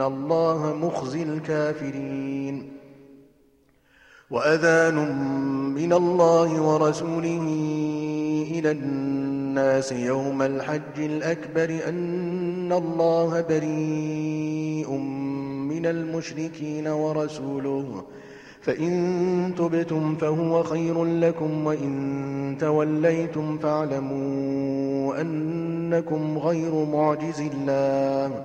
الله مخزي الكافرين وأذان من الله ورسوله إلى الناس يوم الحج الأكبر أن الله بريء من المشركين ورسوله فإن تبتم فهو خير لكم وإن توليتم فاعلموا أنكم غير معجز الله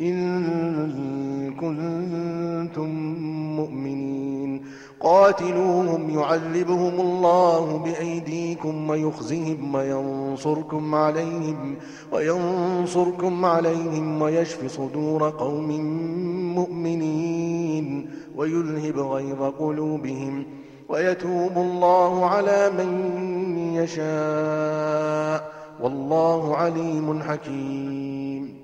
إن كنتم مؤمنين. قاتلوهم يعذبهم الله بأيديكم ويخزهم وينصركم عليهم وينصركم عليهم ويشف صدور قوم مؤمنين. ويذهب غيظ قلوبهم ويتوب الله على من يشاء. والله عليم حكيم.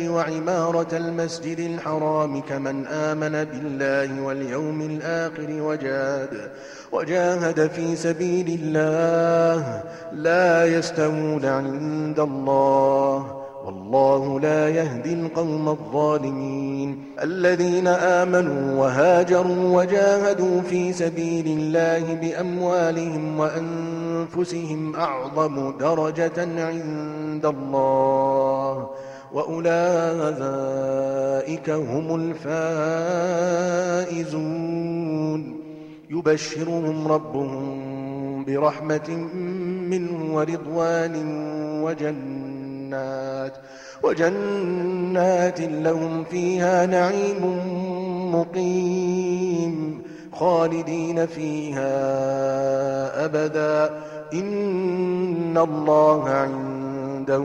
وعمارة المسجد الحرام كمن آمن بالله واليوم الآخر وجاد وجاهد في سبيل الله لا يستوون عند الله والله لا يهدي القوم الظالمين الذين آمنوا وهاجروا وجاهدوا في سبيل الله بأموالهم وأنفسهم أعظم درجة عند الله وأولئك هم الفائزون. يبشرهم ربهم برحمة منه ورضوان وجنات وجنات لهم فيها نعيم مقيم خالدين فيها أبدا. إن الله عنده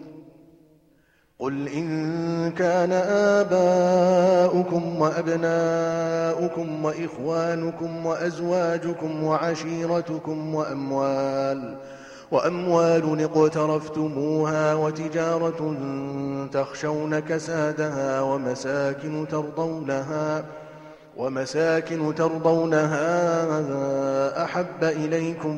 قل إن كان آباؤكم وأبناؤكم وإخوانكم وأزواجكم وعشيرتكم وأموال وأموال اقترفتموها وتجارة تخشون كسادها ومساكن ترضونها ومساكن ترضونها أحب إليكم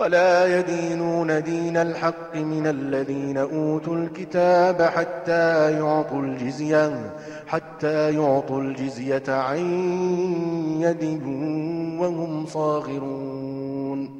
ولا يدينون دين الحق من الذين أوتوا الكتاب حتى يعطوا الجزية حتى يعطوا الجزية عن يد وهم صاغرون.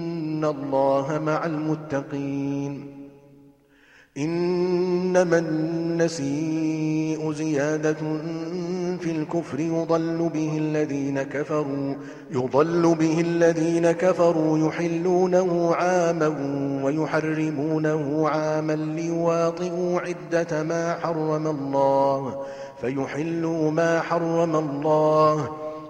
الله مع المتقين إنما النسيء زيادة في الكفر يضل به الذين كفروا يضل به الذين كفروا يحلونه عاما ويحرمونه عاما ليواطئوا عدة ما حرم الله فيحلوا ما حرم الله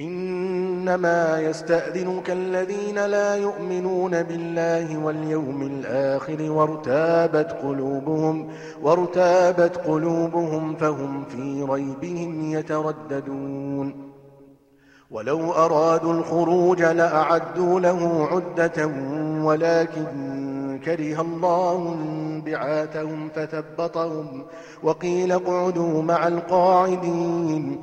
إنما يستأذنك الذين لا يؤمنون بالله واليوم الآخر وارتابت قلوبهم وارتابت قلوبهم فهم في ريبهم يترددون. ولو أرادوا الخروج لأعدوا له عدة ولكن كره الله بعاتهم فثبطهم وقيل اقعدوا مع القاعدين.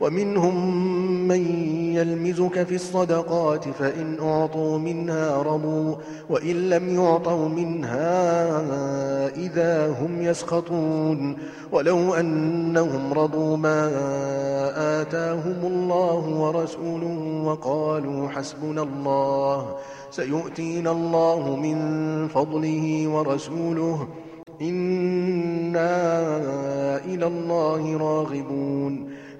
ومنهم من يلمزك في الصدقات فإن أعطوا منها رضوا وإن لم يعطوا منها إذا هم يسخطون. ولو أنهم رضوا ما آتاهم الله ورسوله وقالوا حسبنا الله سيؤتينا الله من فضله ورسوله. إنا إلى الله راغبون.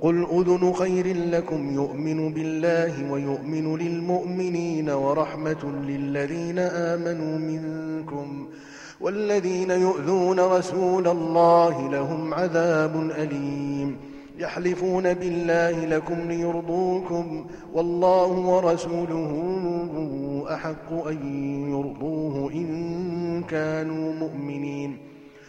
قل أذن خير لكم يؤمن بالله ويؤمن للمؤمنين ورحمة للذين آمنوا منكم والذين يؤذون رسول الله لهم عذاب أليم يحلفون بالله لكم ليرضوكم والله ورسوله أحق أن يرضوه إن كانوا مؤمنين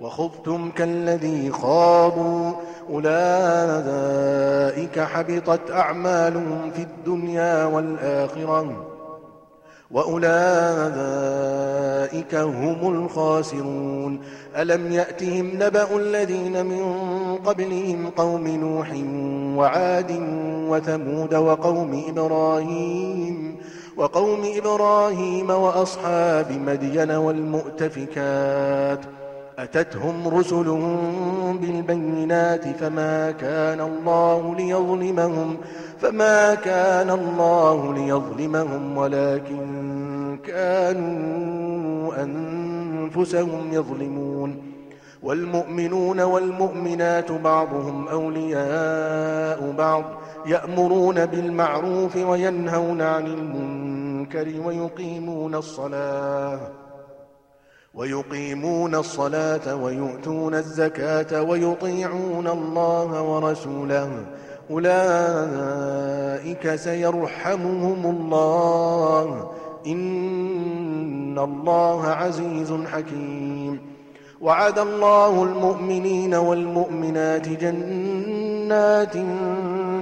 وخذتم كالذي خاضوا. أولئك حبطت أعمالهم في الدنيا والآخرة. وأولئك هم الخاسرون. ألم يأتهم نبأ الذين من قبلهم قوم نوح وعاد وثمود وقوم إبراهيم وقوم إبراهيم وأصحاب مدين والمؤتفكات ۖ أتتهم رسلهم بالبينات فما كان الله ليظلمهم فما كان الله ليظلمهم ولكن كانوا أنفسهم يظلمون والمؤمنون والمؤمنات بعضهم أولياء بعض يأمرون بالمعروف وينهون عن المنكر ويقيمون الصلاة ويقيمون الصلاة ويؤتون الزكاة ويطيعون الله ورسوله. أولئك سيرحمهم الله. إن الله عزيز حكيم. وعد الله المؤمنين والمؤمنات جنات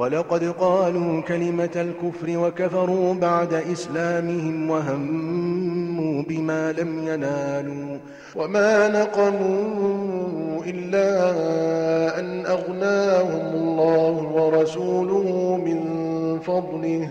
ولقد قالوا كلمة الكفر وكفروا بعد إسلامهم وهموا بما لم ينالوا وما نقموا إلا أن أغناهم الله ورسوله من فضله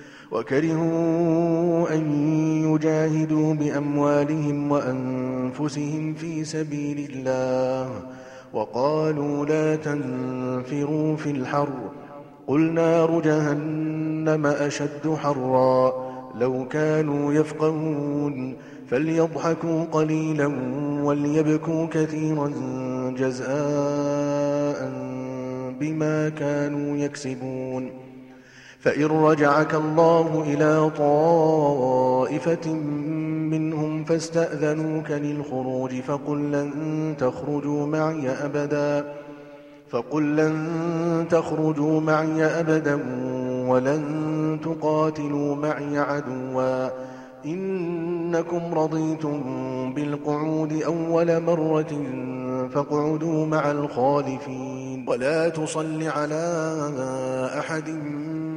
وكرهوا أن يجاهدوا بأموالهم وأنفسهم في سبيل الله وقالوا لا تنفروا في الحر قل نار جهنم أشد حرا لو كانوا يفقهون فليضحكوا قليلا وليبكوا كثيرا جزاء بما كانوا يكسبون فإن رجعك الله إلى طائفة منهم فاستأذنوك للخروج فقل لن تخرجوا معي أبدا فقل لن تخرجوا معي أبدا ولن تقاتلوا معي عدوا. إنكم رضيتم بالقعود أول مرة فاقعدوا مع الخالفين. ولا تصل على أحد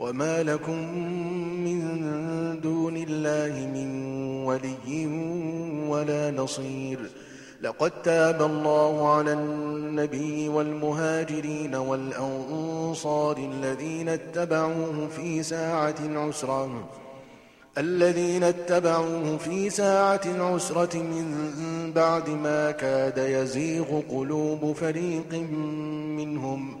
وما لكم من دون الله من ولي ولا نصير لقد تاب الله على النبي والمهاجرين والأنصار الذين اتبعوه في ساعة العسرة الذين اتبعوه في ساعة العسرة من بعد ما كاد يزيغ قلوب فريق منهم